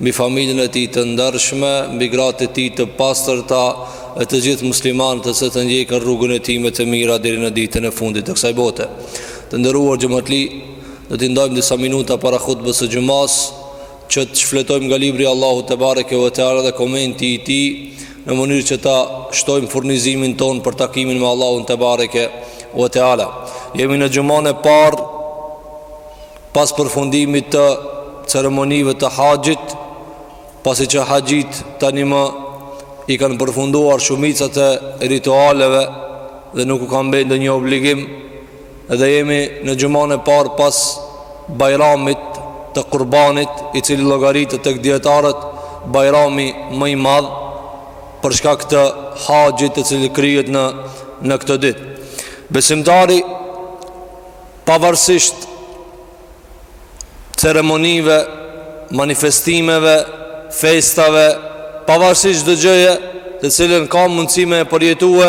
mbi familjen e tij të ndershme, mbi gratë e tij të pastërta e të gjithë muslimanët që do të ndjekin rrugën e tij me të mira deri në ditën e fundit të kësaj bote. Të nderuar xhamatli, do të ndajmë disa minuta para hutbës së xhumas që të shfletojmë nga libri i Allahut te bareke ve teala dhe komenti i tij në mënyrë që ta shtojmë furnizimin tonë për takimin me Allahun te bareke ve teala. Jemi në xhumanë e parë Pas përfundimit të ceremonive të haxhit, pasi që haxhitë tanimë i kanë përfunduar shumicat e ritualeve dhe nuk u kanë bëjë ndonjë obligim, dhe jemi në xhumanë e parë pas Bajramit të Kurbanit, i cili llogaritet tek dijetarët Bajrami më i madh për shkak të haxhit i cili kryhet në në këto ditë. Besimtari Pavarësisht ceremonive, manifestimeve, festave, pavarësisht çdo gjëje të cilën ka mundësi me e përjetue,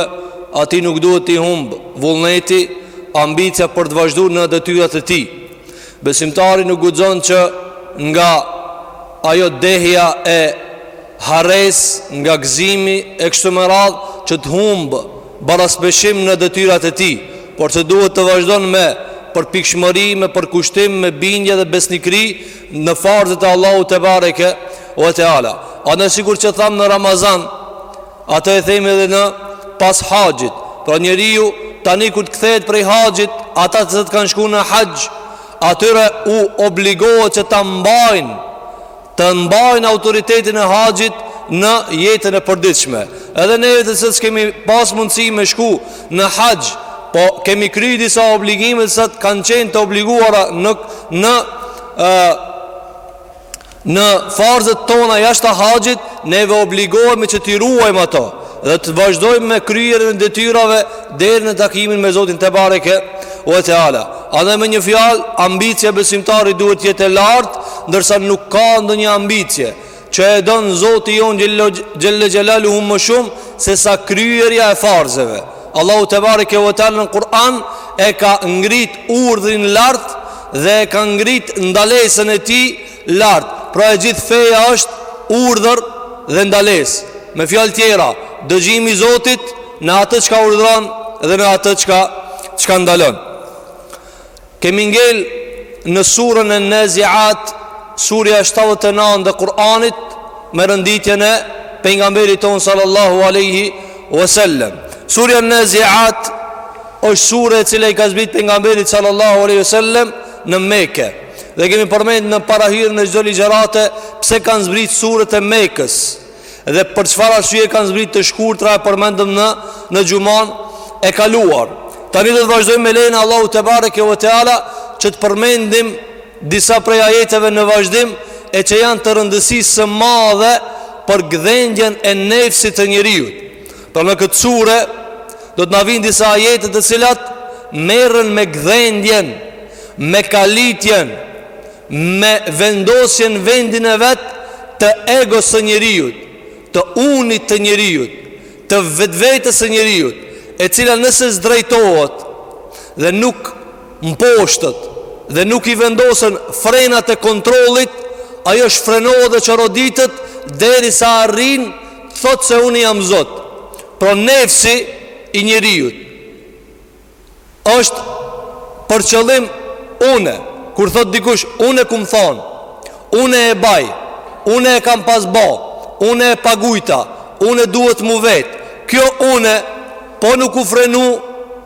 atij nuk duhet t'i humbë vullneti, ambicia për të vazhdu në detyrat e tij. Besimtari nuk guxon që nga ajo dehja e harresë, nga gëzimi e kështu me radhë, që të humbë baraspeshimin në detyrat e tij, por që duhet të vazhdon me përpikshmëri, me përkushtim, me bindje dhe besnikëri në farzet e Allahut te bareke ve te ala. Andaj sikur që thamë në Ramazan, atë e themi edhe në pas haxhit. Pra njeriu tani kur të kthehet prej haxhit, ata që kanë shku në haxh, atyre u obligohet që ta mbajnë Të mbajnë autoritetin e haxhit në jetën e përditshme. Edhe ne të cilët s'kemi pas mundësi me shku në haxh, po kemi kry disa obligime të cilat kanë qenë të obliguara në, në, e, në farzet tona jashta haxhit, neve obligohemi që t'i ruajmë ato dhe të vazhdojmë me kryerjen e detyrave deri në takimin me Zotin te bareke u te ala. Andaj me një fjalë, ambicja e besimtarit duhet të jetë e lartë, ndërsa nuk ka ndonjë ambicje që e don Zoti jonë xhelle xhelaluhu më shumë se sa kryerja e farzeve. Allahu te bareke ve teala në Kur'an e ka ngrit urdhrin lart dhe e ka ngrit ndalesën e tij Lart, pra e gjithë feja është urdhër dhe ndalesë, me fjalë tjera, dëgjimi i Zotit në atë çka urdhëron dhe në atë çka çka ndalon. Kemi ngel në surën e Naziat, surja 79 e Kur'anit me renditjen e pejgamberit tonë sallallahu alaihi wasallam. Surja Naziat është sure e cila i ka zbrit pejgamberit sallallahu alaihi wasallam në Mekë. Dhe kemi përmend në parahyrjen e çdo ligjërate pse kanë zbrit surët e Mekës dhe për çfarë arsye kanë zbrit të shkurtra e përmendëm në në xhuman e kaluar. Tani do të vazhdojmë me lejen e Allahut tebareke ve teala që të përmendim disa prej ajeteve në vazhdim e që janë të rëndësisë së madhe për gdhendjen e nefsit të njeriut. Pra në këtë sure do të na vinë disa ajete të cilat merren me gdhendjen, me kalitjen, me vendosjen vendin e vet të egos së njeriut, të unit të njeriut, të vetvetes së njeriut, e cila nëse s'drejtohet dhe nuk mposhtet dhe nuk i vendosen frenat e kontrollit, ajo shfrenohet dhe çoroditet derisa arrin të thotë se unë jam Zot. Pra nefsi i njeriut është për qëllim unë, kur thotë dikush unë e kum thonë, unë e baj, unë e kam pas ba, unë e pagujta, unë duhet m'u vet. Kjo unë po nuk u frenu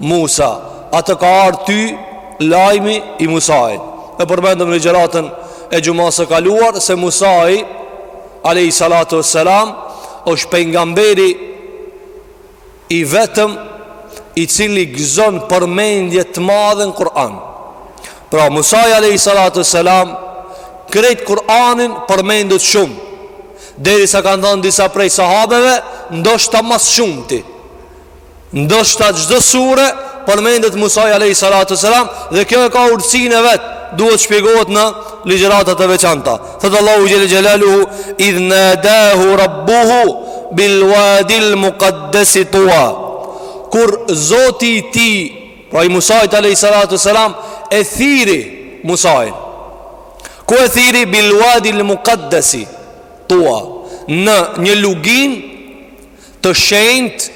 Musa, a të ka ardh ty lajmi i Musait? E përmendëm në ligjëratën e xhumasë së kaluar se Musai alayhi salatu wassalam është pejgamberi i vetëm i cili gëzon përmendje të madhe në Kur'an. Pra Musai alayhi salatu wassalam krejt Kur'anin përmendet shumë, derisa kanë thanë disa prej sahabeve, ndoshta ma së shumti. Ndoshta çdo sure përmendet Musai alayhi salatu selam dhe kjo e ka urtësinë e vet, duhet shpjegohet në ligjërata të veçanta. Thotë Allahu xhel-le xhelaluhu idh nadahu rabbuhu bil wadil muqaddasi tuwa. Kur Zoti i tij, pra i Musait alayhi salatu selam e thirri Musain. Ku e thirri bil wadil muqaddasi tuwa në një luginë Të shenjtë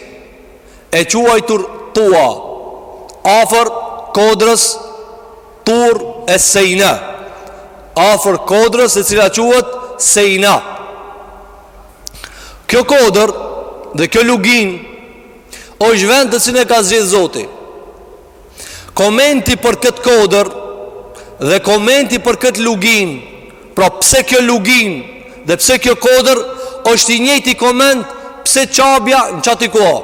e quajtur Tua, afër kodrës Tur e Sejna, afër kodrës e cila quhet Sejna. Kjo kodër dhe kjo luginë është vend të cilin e ka zgjedhë Zoti. Komenti për këtë kodër dhe komenti për këtë luginë, pra pse kjo luginë dhe pse kjo kodër është i njëjti koment pse Qabja njaty ku o.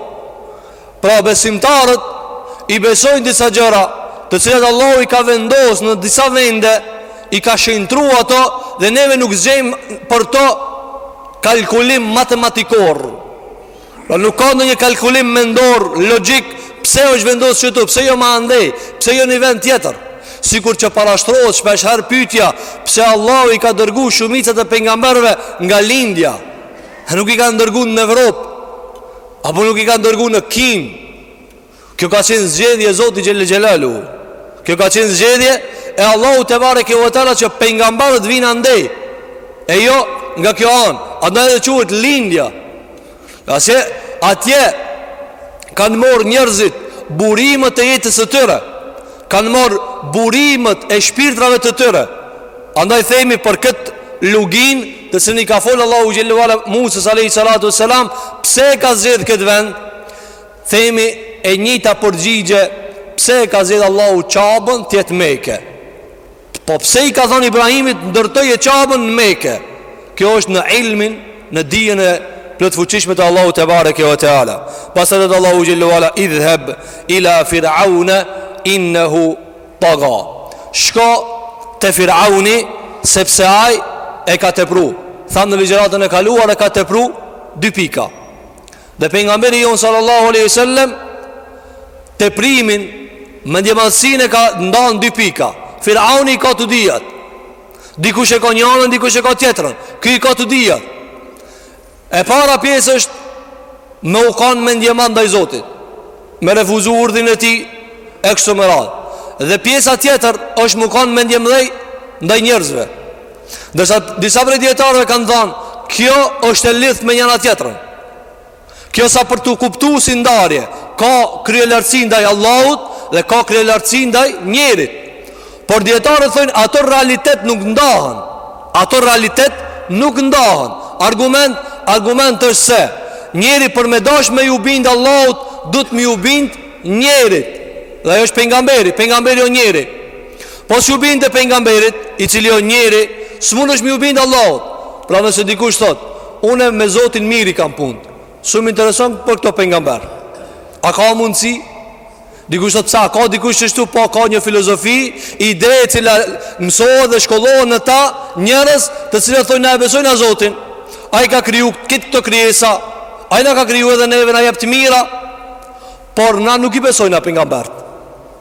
Pra besimtarët i besojnë disa gjëra, të cilat Allahu i ka vendos në disa vende, i ka shenjtru ato dhe neve nuk gjejmë për to kalkulim matematikor. Pra nuk ka ndonjë kalkulim mendor, logjik, pse është vendos qëtu, pse jo ma andej, pse jo ni vend tjetër. Sikur që parashtrohet shpesh herë pytja, pse Allahu i ka dërgu shumicat e pejgamberëve nga lindja? E nuk i kanë dërgu në Evropë? Apo nuk i kanë dërgu në Kinë? Kjo ka qenë zgjedhje e Zotit xhele xhelaluhu Kjo ka qenë zgjedhje e Allahut tebareke ve teala që pengamberët vijnë andej E jo nga kjo anë Andaj edhe quhet lindja Ngase atje kanë morr njerëzit burimët e jetës së tyre Kanë morr burimët e shpirtrave të tyre Andaj themi për këtë luginë të cilën i ka fol Allahu xhele ve ala Musës alejhi salatu ve selam Pse ka zgjedh këtë vend? Themi e njëjta përgjigje pse e ka zgjedh Allahu Qabën të jetë Mekë. Po pse i ka thënë Ibrahimit ndërtoje Qabën në Mekë? Kjo është në ilmin, në dijen e plotfuqishme të Allahut tebareke ve teala. Pastaj thotë Allahu xhele ve ala idhhab ila fir'auna innahu taga. Shko te Firauni sepse ai e ka tepru. Thamë në ligjëratën e kaluar e ka tepru dy pika. Dhe pejgamberi jonë sallallahu alaihi wasallam teprimin mendjemadhësinë e ka nda n'dy pika. Firauni i ka të dyjat. Dikush e ka njanën, dikush e ka tjetrën. Ky i ka të dyjat. E para pjesë është me u kanë mendjemadh ndaj Zotit. me refuzu urdhin e tij e kështu me radhë. Dhe pjesa tjetër është m'u kanë mendjemdhej ndaj njerëzve. Ndërsa disa prej dijetarëve kanë thanë, kjo është e lidhtë me njana tjetrën. Kjo sa për t'u kuptu si ndarje, ka kryelartësi ndaj Allahut dhe ka kryelartësi ndaj njerit. Por dijetarët thojnë ato realitet nuk ndahen Ato realitet nuk ndahen Argument, argument është se Njeri për me dash me ju bind Allahut Duhet me ju bind njerit Dhe ai është pengamberi, pengamberi o njeri Po s'ju binde pengamberit I cili o njeri S'mundesh me ju bind Allahut Pra nëse dikush thotë Unë me zotin mirë i kam punt S'më intereson për këto pengamber A ka mundësi Dikush thotë a ka dikush qështu po ka një filozofi ide e cila mësohet dhe shkollohet në ta njerëz të cilët thojnë na e besojna Zotin. Ai ka kriju këtë këto krijesa. Ai na ka kriju edhe neve na jep të mira. Por na nuk i besojna pejgamberët.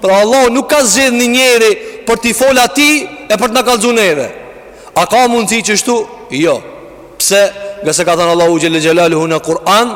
Pra Allahu nuk ka zgjedh një njeri për t'i fol atij e për t'na kallxu neve. A ka mundësi qështu? Jo. Pse? Ngase ka thënë Allahu xhelel xhelaluhu në Kur'an,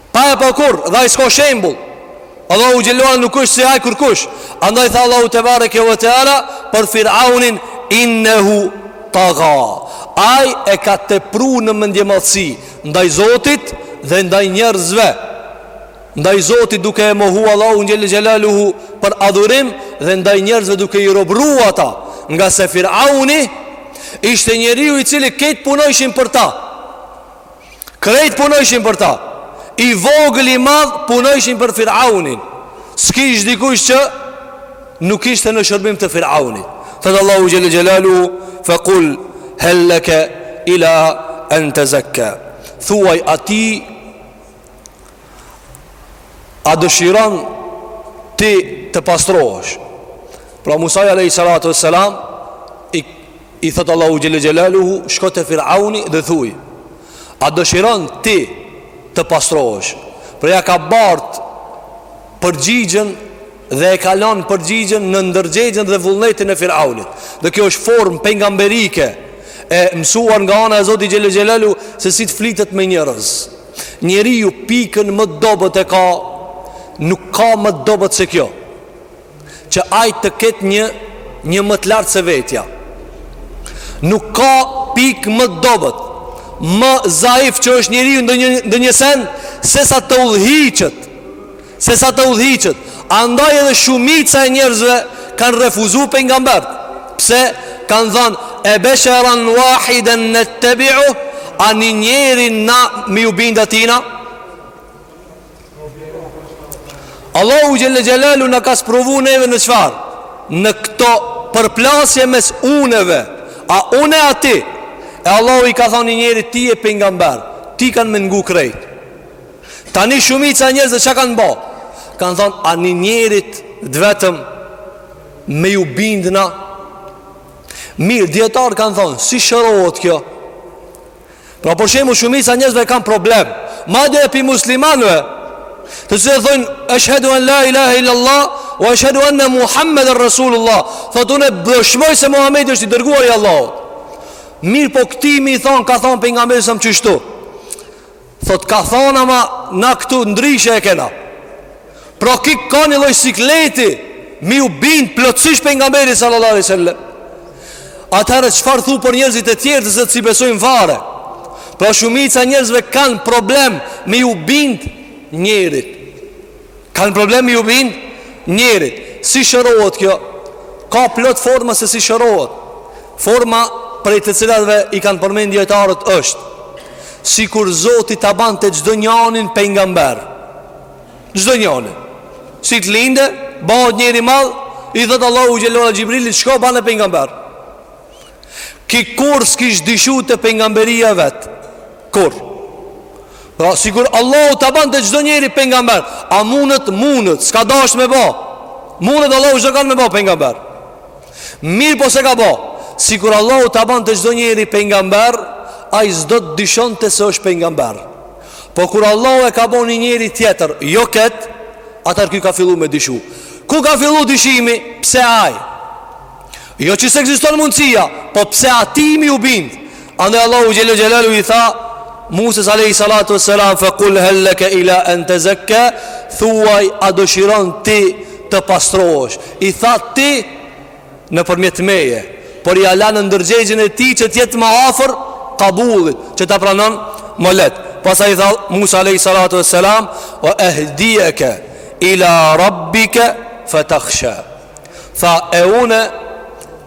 Pa e pa kurrë Dhe ai s'ka shembul Allahu xhelle nuk është si ai kërkush Andaj tha Allahu tebareke ve teala Për firaunin Innehu taga Ai e ka tepru në mendjemadhësi Ndaj zotit dhe ndaj njerëzve Ndaj zotit duke e mohu Allahun xhelle xhelaluhu Për adhurim dhe ndaj njerëzve duke i robru ata Ngase firauni Ishte njeriu i cili krejt punojshin për ta Krejt punojshin për ta I vogël i madh punojshin për firaunin S'kish dikush që Nuk ishte në shërbim të firaunit Thotë Allahu xhelle xhelaluhu Fe kul Hel leke Ila En Tezekka Thuaj atij A dëshiron Ti të pastrohesh Pra Musai Alejhi Salatu ve Selam I I thotë Allahu xhelle xhelaluhu, shko te Firauni dhe thuj: A dëshiron ti të pastrohesh? Pra ia ka bart përgjigjen dhe e ka lënë përgjigjen në ndërgjegjen dhe vullnetin e Firaunit. Dhe kjo është formë pejgamberike e mësuar nga ana e Zotit xhelle xhelaluhu se si të flitet me njerëz. Njeriu pikën më të dobët e ka nuk ka më të dobët se kjo. që ai të ketë një një më të lartë se vetja. Nuk ka pikë më të dobët, më zaif që është njeriu në një në një sen se sa të udhëhiqet. Se sa të udhëhiqet. Andaj edhe shumica e njerëzve kanë refuzu pejgamberët. Pse kanë thënë e besharan wahidan nattabi'u a ni njeri na me ju bind atina? Allahu xhelle xhelaluhu na ka sprovu neve në çfar Në këto përplasje mes uneve A une a ti E Allahu i ka thonë ni njerit ti je pejgamber Ty kanë me ngu krejt Tani shumica e njerëzve ça kanë bo Kanë thonë a ni njerit t'vetëm Me ju bind na Mirë, dijetarët kanë thonë Si shërohet kjo Pra për shembull shumica e njerëzve kanë problem, madje edhe pi muslimanëve, të cilët thonë eshhedu an la ilaha illallah wa eshhedu anna muhammeden rasulullah. Thotë unë dëshmoj se Muhamedi është i dërguari i Allahut. Mirëpo këtij me i thon ka thon pejgamberi alejhi selam qështu. Thot ka thonë ama na këtu ndryshe e kena Pra ky ka një lloj sikleti Me ju bind plotësisht pejgamberit sallallahu alejhi ve sellem Atëherë çfarë thu për njerëzit e tjerë të cilët s'i besojnë fare Pra shumica e njerëzve kanë problem Me ju bind njerit Kanë problem me ju bind njerit Si shërohet kjo Ka plot forma se si shërohet Forma prej të cilatve i kanë përmend dijetarët është sikur Zoti ta bante çdo njanin pejgamber. Çdo njani. Si të linde, bahet njeri i madh, i thot Allahu xhelal Xhibrilit, "Shko bane pejgamber." Ky kurr s'kish dyshu te pejgamberia vet. Kurr. Pra sikur Allahu ta bante çdo njeri pejgamber, a mundet, mundet, s'ka dasht me ba. Mundet Allahu çdokan me ba pejgamber. Mirëpo s'e ka bo Sikur Allahu ta bante çdo njeri pengamber Ai s'do të dyshonte se është pengamber Po kur Allahu e ka bo një njeri tjetër Jo këtë Atëherë ky ka fillu me dyshu Ku ka fillu dyshimi Pse aj Jo që s'ekziston mundësia Po pse ati m'iu bind Andaj Allahu Xhel-le Xhelaluhu i tha Musës Alejhi Salatu ve Selam Fe kul hel leke ila en tezekka Thuaj a dëshiron ti të pastrohesh S'i tha ti nëpërmjet meje Por ia la në ndërgjegjen e tij që të jetë ma afër Kabulit që ta pranon ma leht Pastaj i tha Musa Alejhi Salatu ve Selam Ve ehdijeke ila rabbike Fe tahsha Tha e une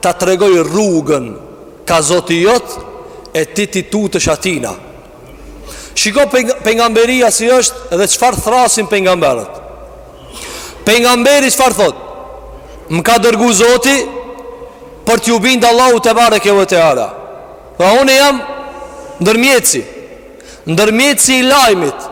ta tregoj rrugën Kah Zoti jot e ti t'i tutesh atina Shiko pengamberia si është dhe çfar thrrasin pengamberët Pengamberi çfar thot Më ka dërgu Zoti për t'iu bind Allahut tebareke ve teala Dhe unë jam ndërmjetësi Ndërmjetësi i lajmit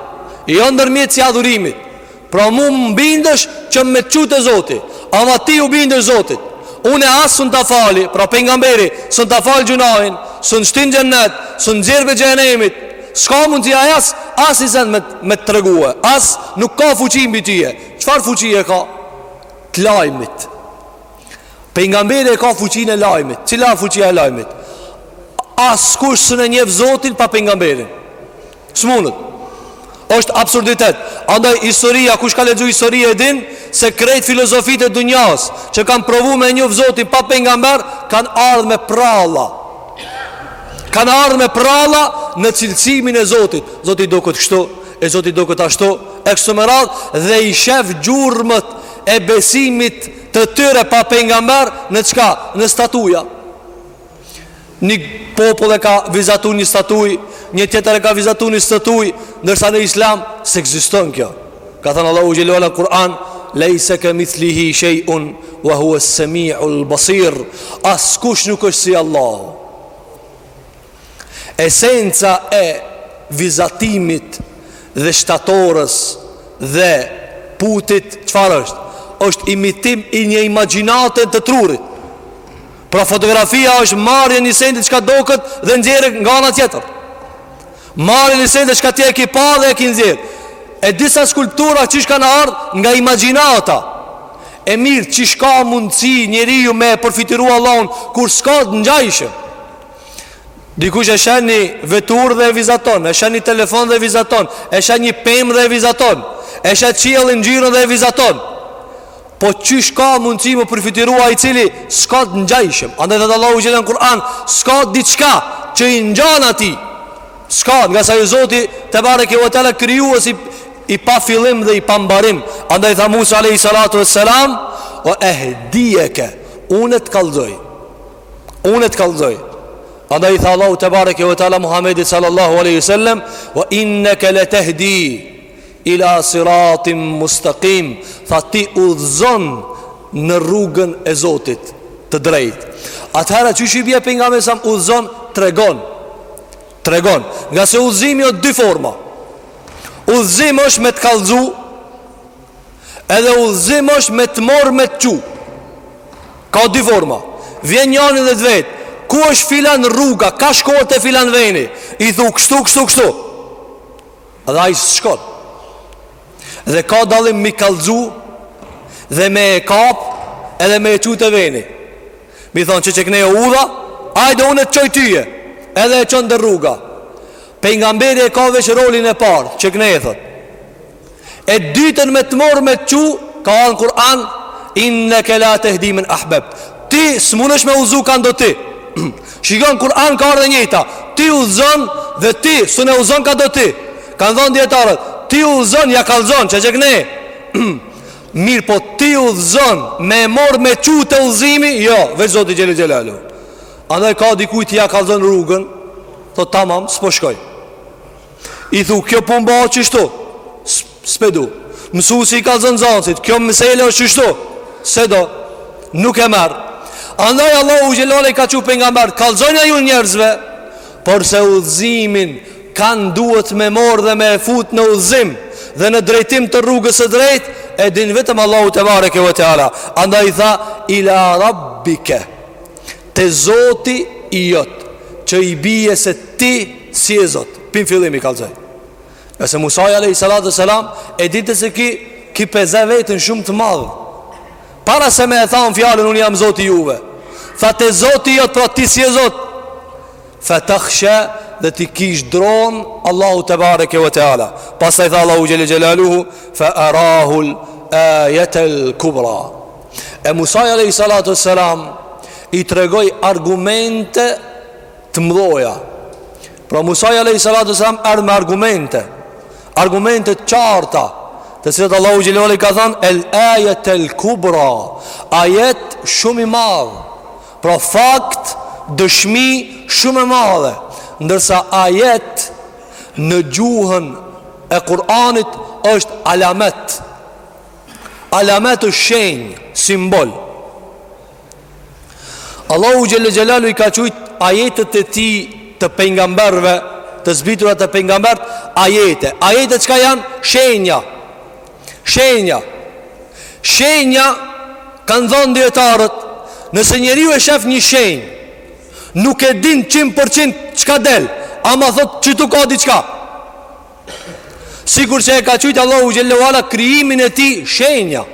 Jo ndërmjetësi i adhurimit Pra mu më bindesh që me të çu te Zoti Ama ti u bindesh zotit Une as s'un ta fali Pra pengamberi S'un ta fal gjynahin S'un t'shtin n'xhennet S'un t'xjerr prej xhehenemit S'ka mundësi aj as Asni send me, me të tregue As nuk ka fuqi mbi tye Çfar fuqie ka? Të lajmit Pengamberi e ka fuqinë e lajmit Cila fuqia e lajmit? Askush s'un e njef zotin pa pengamberin S'munet është absurditet Andaj historia, kush ka lexu historinë e din Se krejt filozofitë e dunjas Që kanë provu me njoft Zotin pa pengamber Kanë ardhë me pralla Kanë ardhë me pralla Në cilësimin e zotit Zoti duket kështu E Zoti duket ashtu E kështu me radhë Dhe i shef gjurmët e besimit të tyre pa pengamber Në çka? Në statuja Një popull e ka vizatu një statuj Një tjetër e ka vizatu një statuj Ndërsa në islam s'ekziston kjo Ka thënë Allahu xhelaluhu në Kur'an Lejse ke mithlihi shej'un Ve huve semiul basir Askush nuk është si Allahu Esenca e vizatimit dhe shtatorës dhe putit Çfar është? është imitim i një imagjinate të trurit Pra fotografia është marrje e një sendit çka doket dhe nxjerrje nga ana tjetër. Marrje e një sendit çka ti e ki pa dhe e ki nxjerr. E disa skulptura qysh kanë ardhë nga imagjinata. E mirë qysh ka mundësi njeriu me e përfytyru Allahun kur s'ka të ngjajshëm. Dikush e sheh një veturë dhe e vizaton, e sheh një telefon dhe e vizaton, e sheh një pemë dhe e vizaton, e sheh qiellin ngjyrën dhe e vizaton. Po qysh ka mundësi me u përfytyru ai i cili s'ka të ngjajshëm. Andaj thot Allahu xhele në Kur'an, s'ka diçka që i ngjan atij. S'ka, ngase ai o Zoti tebareke ve teala krijuesi i pa fillim dhe i pa mbarim. Andaj tha Musa alayhi salatu wassalam, "Wa ehdiyaka, unë të kallzoj." Unë të kallzoj. Andaj i tha Allahu tebareke ve teala Muhammedit sallallahu alaihi wasallam, "Wa innaka latahdi." Ila siratim mustaqim, tha ti udhëzon në rrugën e Zotit të drejtë. Atëherë qysh i bje pejgamberi sa udhëzon tregon. Tregon, ngase udhëzimi është dy forma. Udhëzim është me të kallëzu Edhe udhëzim është me të morë me të çu Ka dy forma Vjen njani dhe të vet Ku është filan rruga, kah shkohet te filan veni I thu kështu, kështu, kështu Dhe ai shkon. Dhe ka dallim m'i kallzu dhe me e kap edhe me e çu te veni. M'i thon që qekne e udha, ajde unë të çoj tyje. Edhe e çon te rruga. Pejgamberi e ka veç rolin e parë, qekne e thot. E dytën me të mor me të çu, ka në Kur'an innaka la tahdi men ahbabt. Ti s'munesh me udhzu kan do ti. Shiko n'Kur'an ka ardh e njëjta Ti udhzon dhe ti s'un e udhzon kan do ti Kanë thonë dijetarët Ti udhzon ja kallzon që qekne Mirëpo ti udhzon Me e mor me çu te udhzimi Jo veç zoti xhele xhelaluhu Andaj ka dikuj ti ja kallzon rrugën Thotë tamam s'po shkoj I thu, kjo pun bahet qështu S'pe du Mësusi i kallzon nxansit Kjo mesele është qështu S'e do Nuk e merr Andaj Allahu xhelaluhu ka çu pejgamberë Kallzonjau njerëzve Porse udhëzimin Kanë duhet me morë dhe me e fut në udhëzim Dhe në drejtim të rrugës së drejtë E din vetëm Allahu tebareke ve teala Andaj i tha Ila rabbike Te zoti i jot Që i bje se ti s'je zot Pi n'fillim i kallzoi E se Musai alejhi salatu ve selam E dite se ky Ky pe zë vetën shumë të madhë Para se me e thanë fjalën Unë jam zoti juve Tha te zoti i jot Pra ti s'je zot Fatakhsha Dhe t'i kish dronë Allahut tebareke ve teala Pastaj tha Allahu xhele xhelaluhu Fa arahul Ajetel kubra E Musai a.s. i tregoi argumente të mdhoja Pra Musai a.s. erdh me argumente Argumente të qarta Të cilat Allahu Xhelle ve ala i ka thanë El ajet el kubra Ajet shumë i madh Pra fakt dëshmi shumë e madhe Ndërsa ajet në gjuhën e Kur'anit është alamet Alametu shenjë, simbol Allahu Xhelle Xhelaluhu i ka qujtë ajetet e tij të pengamberve Të zbriturat te pengamberët ajete Ajete çka janë? Shenja Shenja Shenja kanë thonë dijetarët Nëse njeriu e shef një shenjë Nuk e din 100% çka del Ama thotë qëtu ka diçka Sikurse e ka qujtë Allahu Xhelle ve ala krijimin e tij shenja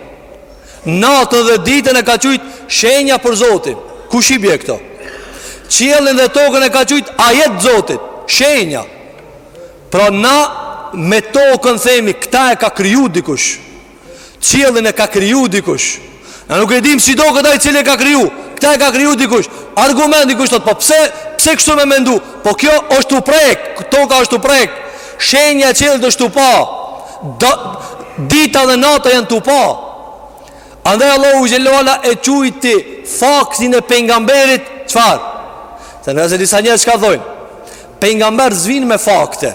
Natën dhe ditën e ka qujtë shenja për Zotin Kush i bje këto? Qiellin dhe tokën e ka qujtë ajet Zotit Shenja Pra na me tokën themi këta e ka kriju dikush Qiellin e ka kriju dikush. Na nuk e dimë si doket ai i cili e ka kriju. Këta e ka kriju dikush. Argument dikush thotë, po pse pse kështu me mendu? Po kjo është tu prek, toka është tu prek. Shenja e qiellit është tu pa. Do, dita dhe nata janë tu pa. Andaj Allahu Xhelle ve ala e qujti faktin e pejgamberit çfarë? Se nëse disa njerëz çka thonë, pejgamberët s'vijnë me fakte.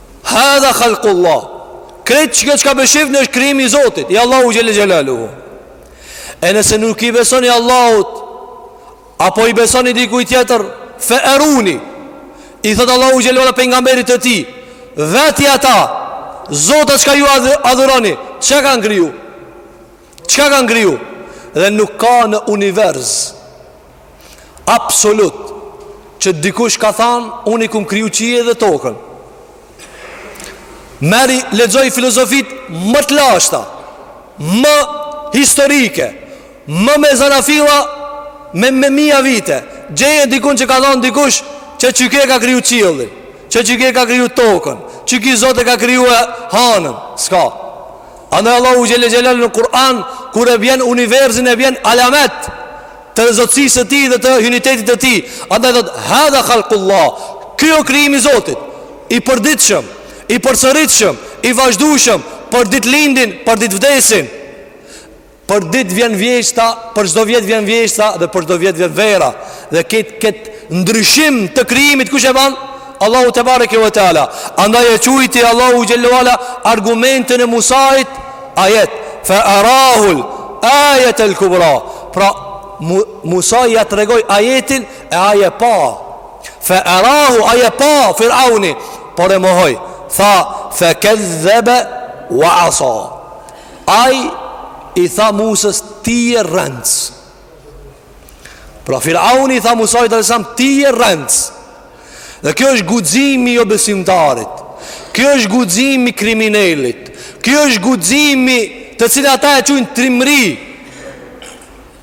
Hadha halkullah. Krejt qikjo çka pe shifni është krijimi i Zotit, i Allahut Xhelle Xhelaluhu. E nëse nuk i besoni Allahut, apo i besoni dikujt tjetër, fe eruni. I thotë Allahu Xhelle Xhelaluhu pengamberit të tij, veti ata, Zotat çka ju adhuroni, çka kanë kriju? Çka kanë kriju? Dhe nuk ka në univerz, Absolut Që dikush ka thanë Unë i kum kriju qiejt dhe tokën Merri lexoji filozofitë Më të lashta Më historike Më me zanafilla Me me mija vite Gjeje dikun që ka thanë dikush Që qiky ka kriju qiellin Që qiky ka kriju tokën Qiky zot e ka kriju hanën S'ka Andaj Allahu Xhelle Xhelaluhu në Kur'an Kur e bjen universin e bjen alamet të zotësisë së tij dhe të unitetit të tij. Andaj thot hadha khalqullah. Kjo krijim i Zotit, i përditshëm, i përsëritshëm, i vazhdueshëm për ditë lindin, për ditë vdesin. Për ditë vjen vjeshta, për çdo vjet vjen vjeshta dhe për çdo vjet vjen vera. Dhe kët kët ndryshim të krijimit kush e ban? Allahu tebareke ve teala. Andaj e quajti Allahu xhele ue ala argumentin e Musait ayat fa arahul ayat al kubra. Pra, Musa ia tregoi ajetin e ai e pa. Fe erahu ai e pa, Firauni, por e mohoi. Tha, fe kezebe wa asa. Ai i tha Musës ti je rrenës. Pra, Firauni i tha Musait alejhi selam ti je rrenës. Dhe kjo është guximi i jobesimtarit. Kjo është guximi i kriminelit. Kjo është guximi të cilin ata e quajnë trimëri.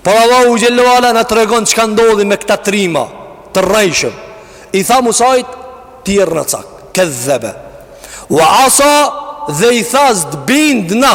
Por Allahu xhele ue ala na tregon çka ndodhi me këta trima të rrejshëm. I tha Musait ti je rrenacak, kezebe. Wa asa dhe i tha s'të bindna.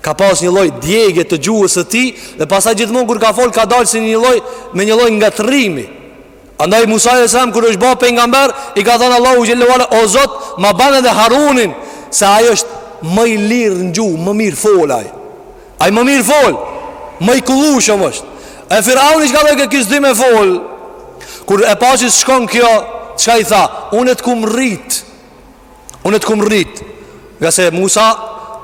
Ka pas një lloj djegie të gjuhës së tij dhe pastaj gjithmonë kur ka fol ka dalë si një lloj me një lloj ngatrrimi. Andaj Musa alayhis salam kur është bërë pejgamber i ka thënë Allahut xhele ue ala o Zot ma ban edhe Harunin se ai është më i lirë në gjuhë, më mirë fol ai. Ai më mirë fol, më i kullushëm është. E Firauni çka ka lloj që ki s'di me fol? Kur e pa që s'i shkon kjo, çka i tha? Unë e t'kum rrit Unë e t'kum rrit Nga se Musa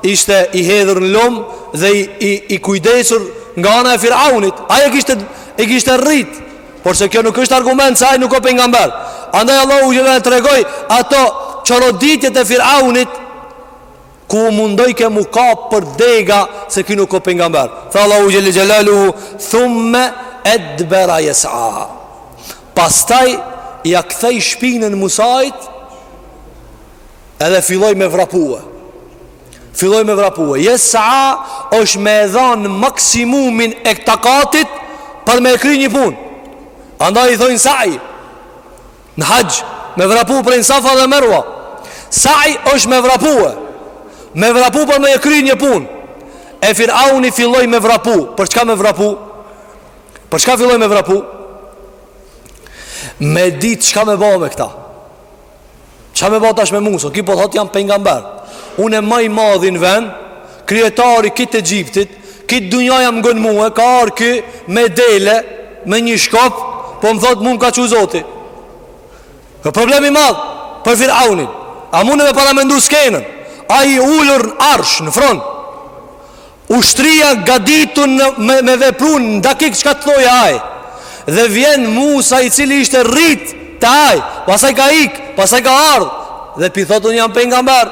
ishte i hedhur në lum Dhe i, i, i kujdesur nga ana e Firaunit Ai e kishte, e kishte rrit Por se kjo nuk është argument se ai nuk o pengamber Andaj Allahu xhele na e tregoi Ato çoroditjet e Firaunit Ku u mundoi që m'u kap për dega Se ki nuk o pengamber Tha Allahu xhele xhelaluhu Thumme edbera jes'a Pastaj Ia ktheu shpinën Musait Edhe filloi me vrapue Filloi me vrapue Jes'a është me e dhan maksimumin e takatit Për me e kry një punë Andaj i thojnë saj Në haxh, me vrapu prej në safa dhe merua Saj është me vrapu e Me vrapu për me e kry një punë E Firauni filloi me vrapu Për çka me vrapu? Për çka filloi me vrapu? Me dit çka me ba me këta Çka me ba tash me Musën Ki po thot jam pengamber Unë e maj madhin ven Kryetari krejt Egjiptit, krejt dunjaja më ngon mua, ka ardh ky me dele me një shkop, po më thot mua më ka çu Zoti. Ka problem i madh për Firaunin. A mundë me paramendu skenën? Ai i ulur në arsh, në front. Ushtria gaditun në, me, me veprun në dakik çka të thojë ai. Dhe vjen Musa i cili ishte rrit te ai. Pasaj ka ik, pasaj ka ardh. Dhe pi thot unë jam pejgamber.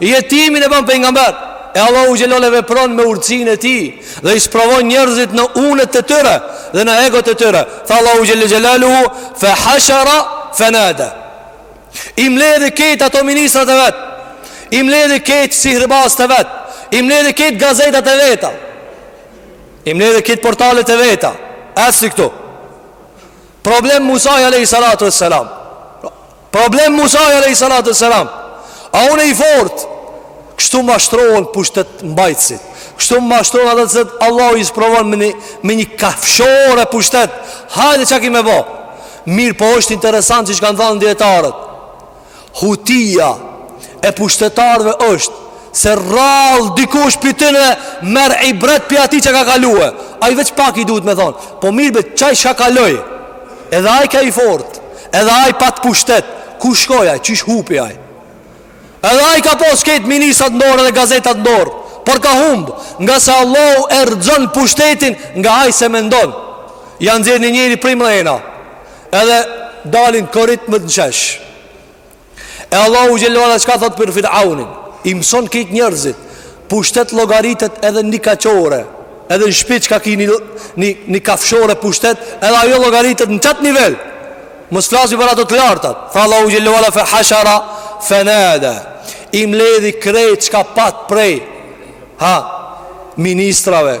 Jetimin e ban pejgamber. E Allahu xhelale vepron me urtësinë e tij dhe i sprovon njerëzit në unet e tyre dhe në egot e tyre. Tha Allahu xhelle xhelaluhu fa hashara fanada. I mbledhi krejt ato ministrat e vet. I mbledhi krejt sihirbazët e vet. I mbledhi krejt gazetat e veta. I mbledhi krejt portalet e veta. Asi këtu. Problem Musai alayhi salatu wassalam. Problem Musaj alej salat e selam A unë i fort Kështu mashtrohen pushtetmbajtësit Kështu mashtrohen ata të cilët Allahu i sprovon me një, me një kafshore pushtet Hajde çka ki me bo Mirëpo është interesant që çka kanë thanë dijetarët Hutia e pushtetarve është Se rrallë dikush prej tyne merr ibret prej atij që ka kalue Ai veç pak i duhet me thonë Po mirë be qaj çka kaloi Edhe ai ka i fortë Edhe ai pat pushtet, ku shkoi ai, qysh hupi ai. Edhe ai ka pas krejt ministrat ndorë dhe gazetat ndorë, por ka humb, ngase Allahu e rrxon pushtetin nga ai s'e mendon. Ja nxjerr një njeri prej mrena. Edhe dalin korit më të nxesh. E Allahu xhelle ve ala çka thot për Firaunin I mëson krejt njerëzit Pushtet llogaritet edhe një kaqore Edhe në shpi çka ki një, një, një kafshore pushtet Edhe ajo llogaritet në qatë nivel Mos flasim për ato të lartat Tha Allahu xhelle ve ala fe hashara fe nada I mledhi krejt çka pat prej Ha Ministrave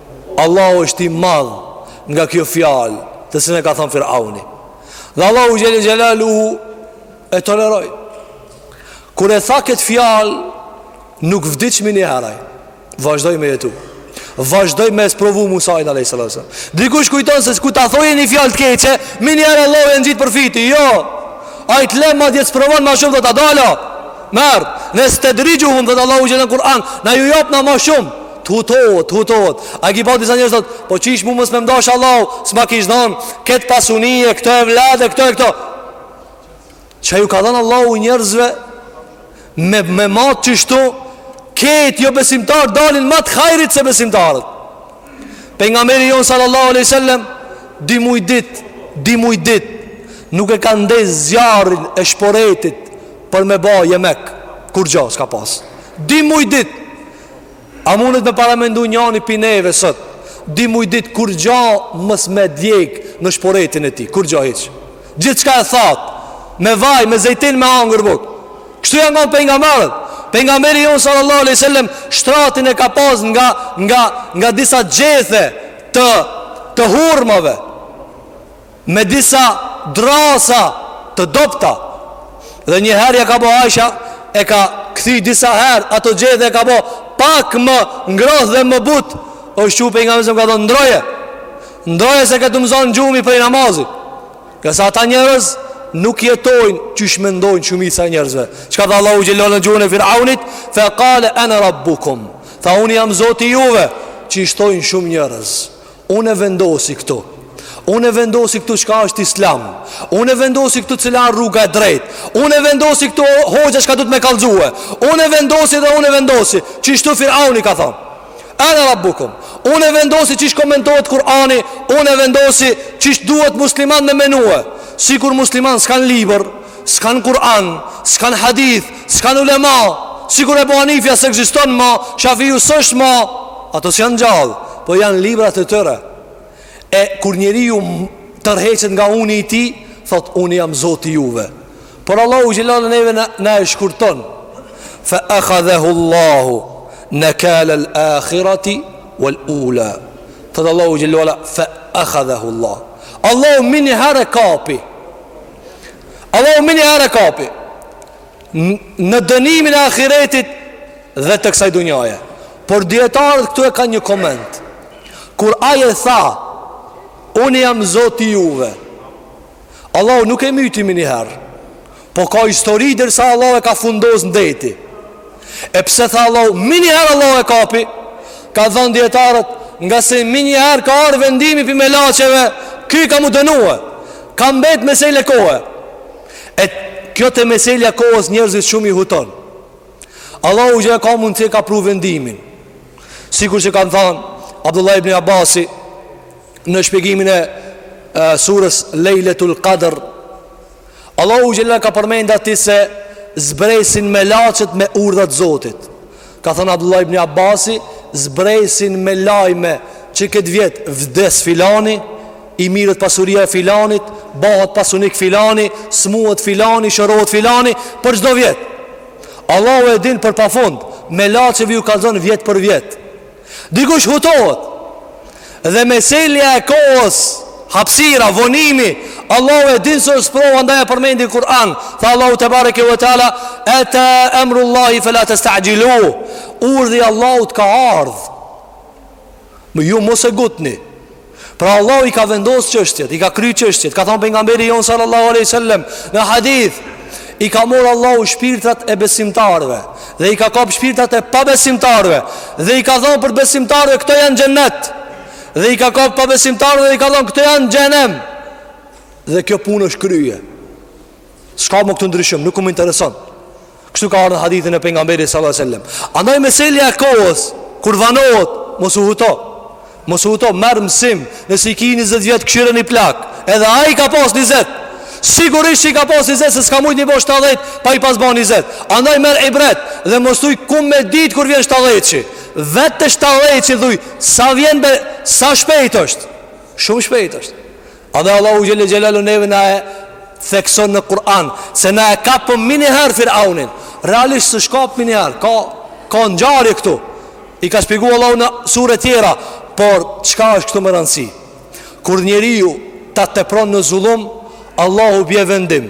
Allahu është i madh nga kjo fjalë, të cilën e ka thënë Firauni. Dhe Allahu xhel xelalu e toleroi. Kur e tha këtë fjalë, nuk vdiq menjëherë. Vazdoi me jetu. Vazdoi me e sprovu Musain alayhis salam. Dikush kujton se kur ta thojë një fjalë të keqe, menjëherë Allahu e ngjit për fyti. Jo. Ai të lë madje të sprovon ma shumë dhe ta dalë. Merr, nestedrixhuhum thotë Allahu xhel në Kur'an, na ju jap na ma shumë. Të hutohet, të hutohet A i ki pa disa njerëz thot Po qish mu mos me m'dash Allahu S'ma kish dhanë Këtë pasuni e, këto evlade, këto e këto Çka ju ka dhanë Allahu njerëzve Me, me matë qështu Kejt jobesimtar dalin ma të hajrit se besimtarët Pejgamberi jonë sallallahu aleyhi sallem Di muj dit Di muj dit Nuk e ka ndez zjarrin e shporetit Për me ba jemek Kurgjo s'ka pas Di muj dit A mundet me paramendu njani pi neve sot Di muj dit kurgja mos me djeg në shporetin e tij Kurgja hiç Gjithçka e thatë Me vaj, me zejtin, me hangër buk Kështu janë kon pejgamberët Pejgamberi jonë sallallahu alejhi sallem Shtratin e ka pas nga, nga, nga disa gjethe Të, të hurmave me disa drasa të dobta dhe një herë ja ka bo Aisha e ka kthi disa herë ato gjethe e ka bo pak më ngrohtë dhe më but është çu pejgamberi e ka thonë ndroje ndroje se ka t'më zon gjumi prej namazit ngase ata njerëz nuk jetojnë çish mendojnë shumica e njerëzve çka tha Allahu xhelle në gjuhën e firaunit fa qala ana rabbukum tha unë jam zoti juve çish thojnë shumë njerëz Unë e vendosi këtu. Unë e vendosi këtu çka është Islam. Unë e vendosi këtu cila është rruga e drejtë. Unë e vendosi këtu hoxha çka duet me kallzue. Unë e vendosi dhe unë e vendosi. Qishtu Firauni ka thënë. Ana rabbukum. Unë e vendosi çish komentohet Kur'ani, unë e vendosi çish duhet musliman me menue. Sikur musliman s'kan libër, S'kanë Kur'an, s'kanë hadith, s'kanë ulema Sikur Ebu Hanifja s'ekziston ma Shafiu s'është ma Ato s'janë gjallë Po janë librat e tyre E kur njeriu tërheqet nga uni i tij Thot unë jam zoti juve Por Allahu xhelle neve na, na e shkurton Fe ekhadhehu Allahu Nekalel akhirati Wal ula Thot Allahu xhelle Fe ekhadhehu Allahu Allahu miniherë e kapi Allahu miniherë e kapi në dënimin e ahiretit dhe të kësaj dunjaje. Por dijetarët këtu e kan një koment. Kur ai e tha, unë jam zoti juve. Allahu nuk e myti miniherë. Po ka histori derisa Allahu e ka fundos në deti. E pse tha Allahu, menjëherë Allahu e kapi? Kanë thënë dijetarët, ngase menjëherë ka ardh vendimi pi melaçeve, ky ka m'u dënue. Ka mbet mesele kohe. E kjo te meselja kohës njerëzit shumë i huton. Allahu që ka mund të e ka pru vendimin. Sikur që kanë thënë Abdullah ibn Abbasi në shpjegimin e surës Lejletul Qadr Allahu Xhelle e ka përmend aty se zbresin melaqet me urdhër t'Zotit. Ka thënë Abdullah ibn Abasi, zbresin me lajme që këtë vjet vdes filani, i mirret pasuria e filanit, bahet pasunik filani, smuhet filani, shërohet filani, për çdo vjet. Allahu e din për pafund, melaqeve ju kallzon vjet për vjet. Dikush hutohet Dhe meselja e kohës Hapsira, vonimi Allahu e din se është sprova Ndaj e përmendi n'Kur'an Tha Allahu tebareke ve teala Eta emrullahi fela testa'xhiluh Urdhri i Allahut ka ardh Më ju mos e ngutni Pra Allahu i ka vendos çështjet, i ka kry çështjet, ka thonë Pejgamberi jonë sallallahu alejhi ve sellem, në hadith, i ka morr Allahu shpirtrat e besimtarve, dhe i ka kap shpirtrat e pabesimtarve, dhe i ka thonë për besimtarve, këto janë xhennet, dhe i ka kap pabesimtarve, dhe i ka thonë, këto janë xhehnem, dhe kjo punë është krye. S'ka ma këtu ndryshim, nuk më intereson Kështu ka ardhë n'hadithin e Pejgamberit sallallahu alejhi ve sellem Andaj meselja e kohës, kur vanohet, mos u huto Mos u huto, merr mësim, nëse i ki 20 vjet kshyre një plak Edhe ai i ka pas 20 Sigurisht që i ka pas 20, se s'ka mujt me i bo 70, pa i pas bo 20 Andaj merr ibret, dhe mos thuj ku me ditë kur vjen 70-shi Vete 70-shin thuj, sa vjen be, sa shpejt është Shumë shpejt është Edhe Allahu Xhelle Xhelaluhu neve na e thekson në Kur'an Se na e kapëm meniherë Firaunin Realisht s'e ka kap meniherë Ka, ka ngjarje këtu I ka shpjegu Allahu në sure tjera Por çka është këtu me rëndësi Kur njeriu ta tepron në zulum Allahu bie vendim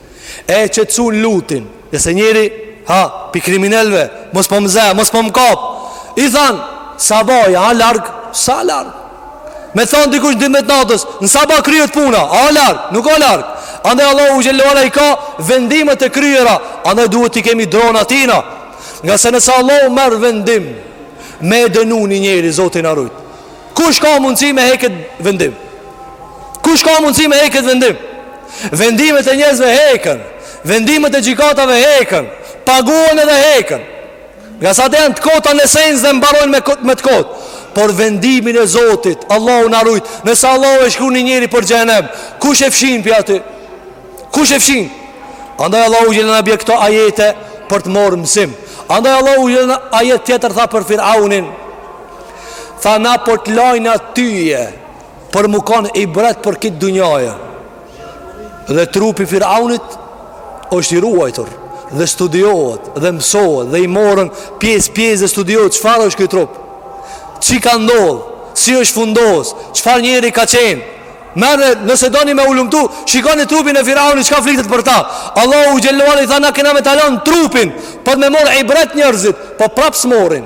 E e qetësun Lutin Dhe se njeri Ha, pi kriminelve Mos po më zë, mos po më kap I than Sabahi, a larg Sa larg Me than dikush në dymdhet natës Në sabah kryet puna A larg Nuk a larg Andaj Allahu Xhelle ve ala i ka Vendimet e kryera Andaj duhet t'i kemi dron atina Ngase nëse Allahu merr vendim Me e dënu një njeri Zoti na rujt Kush ka mundësi me hek at vendim? Kush ka mundësi me hek at vendim? Vendimet e njerëzve heken Vendimet e gjykatave heken Paguhen edhe heken Ngase ato janë të kota në esencë dhe mbarojnë me, me të kot Por vendimin e Zotit Allahu na rujt Nëse Allahu e shkrun një njeri për xhehnem Kush e fshin pi aty? Kush e fshin? Andaj Allahu Xhelle na i bie këto ajete Për të morr mësim Andaj Allahu Xhelle n'ajet tjetër tha për Firaunin Tha na po të lajmë atyje Për me kanë ibret për këtë dunjaje Dhe trupi firaunit është i ruajtur Dhe studiohet dhe mësohet Dhe i morën pjesë pjesë dhe studiohet Çfarë është ky trup Ç'i ka ndodhë Si është fundos Çfarë njeri ka qenë Merre nëse doni me hulumtu Shikoni trupin e firaunit Çka flitet për ta Allahu xhelle ue ala tha na kena me ta lon trupin Për me morë ibret njerëzit Po prapë s'morin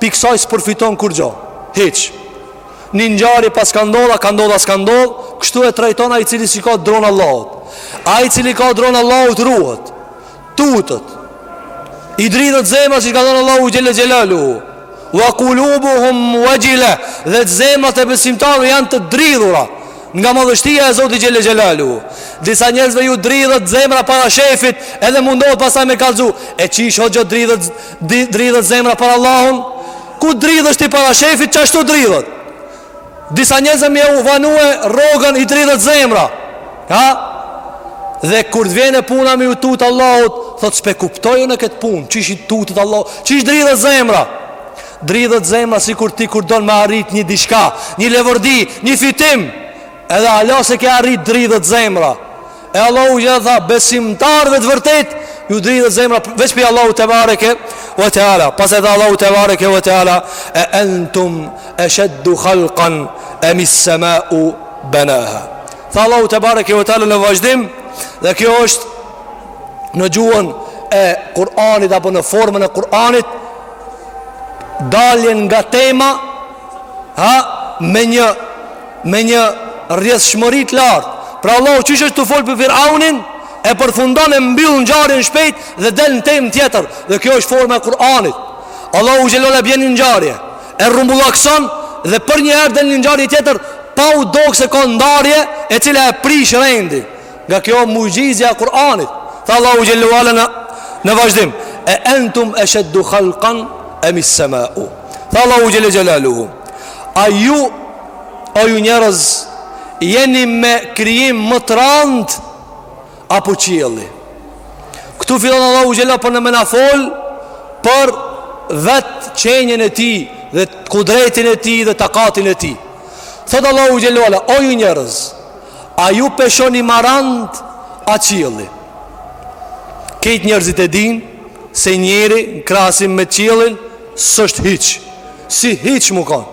Pi kësaj s'përfiton kurgjo, hiç. Një ngjarje paska ndodh, a ka ndodh a s'ka ndodh, kështu e trajton ai i cili s'i ka dron Allahut. Ai i cili ka dron Allahut ruhet, tutet. I dridhet zemra siç ka thënë Allahu xhelle xhelaluhu. Wa qulubuhum wajila, dhe zemrat e besimtarëve janë të dridhura nga madhështia e Zotit xhelle xhelaluhu. Disa njerëzve ju dridhet zemra para shefit, edhe mundohet pastaj me kallzu. E çish hoxhë dridhet Dridhet zemra për Allahun Ku dridhesh ti para shefit Qashtu dridhet Disa njerëzve me ju vanue Rrogën i dridhet zemra Ha Dhe kur të vjen puna me ju tutë Allahut Thot s'pe kuptoj unë këtë punë Çish i tutet Allahut Çish dridhet zemra Dridhet zemra sikur ti kur don me arrit një diçka Një levërdi Një fitim Edhe hala s'e ke arrit dridhet zemra E Allahu xhelle tha Besimtarëve të vërtetë Ju dridhet zemra Veç prej Allahu tebareke ve teala Pastaj tha Allahu tebareke ve teala E entum esheddu khalkan Emis-semau benaha Tha Allahu tebareke ve teala në vazhdim Dhe kjo është Në gjuhën e Kur'anit Apo në formën e Kur'anit Daljen nga tema Ha, me një, me një rrjedhshmëri të lartë. Pra Allahu qysh është tu folë për Firaunin, e përfundon e mbyll ngjarjen shpejt dhe del në temë tjetër. Dhe kjo është forma e Kur'anit. Allahu xhelle ue ala e bjen një ngjarje, e rrumbullakson dhe përnjëherë del në ngjarje tjetër, pa u dokë se ka ndarje e cila e prish rendin. Nga kjo muxhizja e Kur'anit. Tha Allahu xhelle ue ala në në vazhdim, e entum ashaddu khalqan am as-sama'u. Tha Allahu xhelle xhelaluhu, a ju o ju njerëz jeni me krijim më të rand apo qielli? Këtu fillon Allahu xhelle për na me na fol për vetë qenien e tij dhe kudretin e tij dhe takatin e tij. Thot Allahu xhelle ue ala, o ju njerëz, A ju peshoni ma rand a qielli? Kejt njerëzit e din se njeri në krahasim me qiellin s'është hiç. Si hiç mu kon.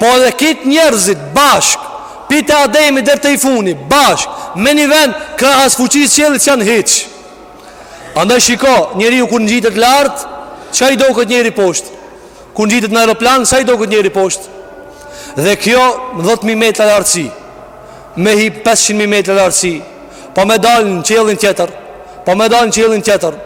Po edhe kejt njerëzit bashk, pi te Ademi deri te i funit, bashk, me një vend, krahas fuqisë qiellit ç'janë, hiç. Andaj shiko, njeriu kur ngjitet lartë, ça i doket njeri poshtë? Kur ngjitet në aeroplan, sa i doket njeri poshtë? Dhe kjo 10.000 metra lartësi, me hi 500.000 metra lartësi, pa me dalë në qiellin tjetër, pa me dalë në qiellin tjetër,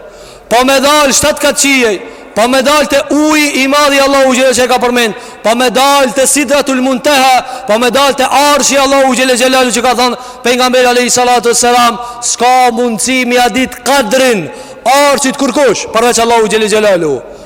pa me dalë shtatë kat qiej, pa me dalë te uji i madh, Allahu xhele që e ka përmend, pa me dalë te Sidratul Munteha, pa me dalë te Arshi i Allahut xhele xhelaluhu që ka thonë, Pejgamberi alejhi salatu selam, s'ka mundësi me ia dit kadrin Arshit kërkush, përveç Allahut xhele xhelaluhu.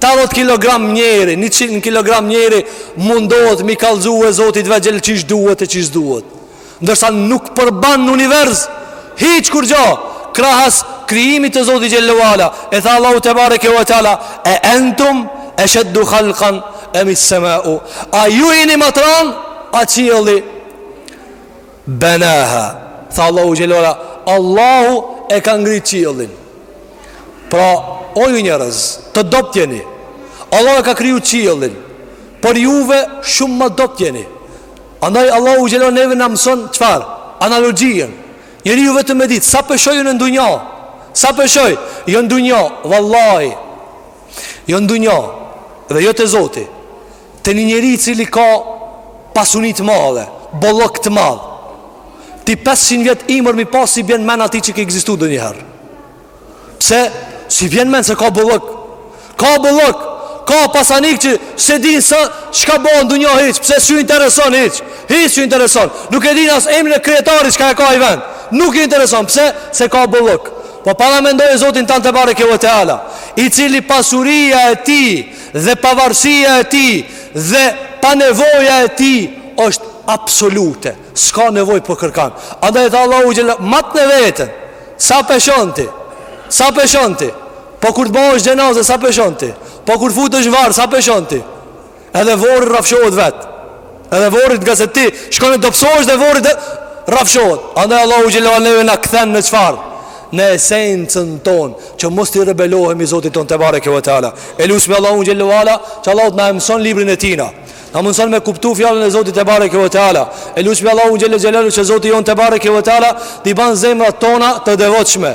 Tetëdhet kilogram njeri, njëqind kilogram njeri mundohet mi kallzu Zotit ve xhel qysh duhet e qysh duhet. Ndërsa nuk përban në univers, hiç kurgjo, krahas krijimit të Zotit xhele ve ala, e tha Allahu tebareke ve teala, e entum esheddu halkan emis-semau. A ju jeni ma t'ranë a qielli, benaha, tha Allahu xhele ve ala, Allahu e ka ngrit qiellin. Pra, o ju njerëz, të dobët jeni. Allahu e ka kriju qiellin. Por juve shumë ma t'dobët jeni. Andaj Allahu xhele neve na mëson çfarë? Analogjinë. Njeriu vetëm me ditë sa peshoj unë n'dunja. Sa peshoj? Jo n'dunja, vallahi. Jo n'dunja. Dhe jo te Zoti. Te një njeri i cili ka pasuni të madhe, bollok të madh. Ti 500 vjet ymër mi pas s'i bjen n'men atij që ke ekzistu ndonjëherë. Pse s'i bjen n'men? Se ka bollok. Ka bollok, ka pasanik që s'e dinë se çka bon dunja hiç, pse s'ju intereson hiç? Hiç s'ju intereson. Nuk e din as emrin e kryetarit çka e ka ai vend. Nuk i intereson pse se ka bollok. Po paramendoje Zotin tan tebareke ve teala, i cili pasuria e tij Dhe pavarësia e tij dhe pa nevoja e tij është absolute. S'ka nevojë për kërkan. Andaj tha Allahu xhele, matne veten. Sa peshon ti? Sa peshon ti? Po kur të bëhesh xhenaze sa peshon ti? Po kur futesh në varr sa peshon ti? Edhe vorri rrafshohet vet. Edhe vorrit ngase ti shkon e dobësohesh dhe vorri t'rrafshohet. Andaj Allahu xhelaluhu neve na kthen në çfarë? Në esencën ton, që mos t'i rebelohemi Zotit tonë tebareke ve teala. E lusmi Allahun xhele ve ala, që Allahu të na mëson librin e tina. Na mundson me kuptu fjalën e Zotit tebareke ve teala. E lusmi Allahun xhele xhelaluhu që Zoti jonë tebareke ve teala t'i ban zemrat tona të devotshme.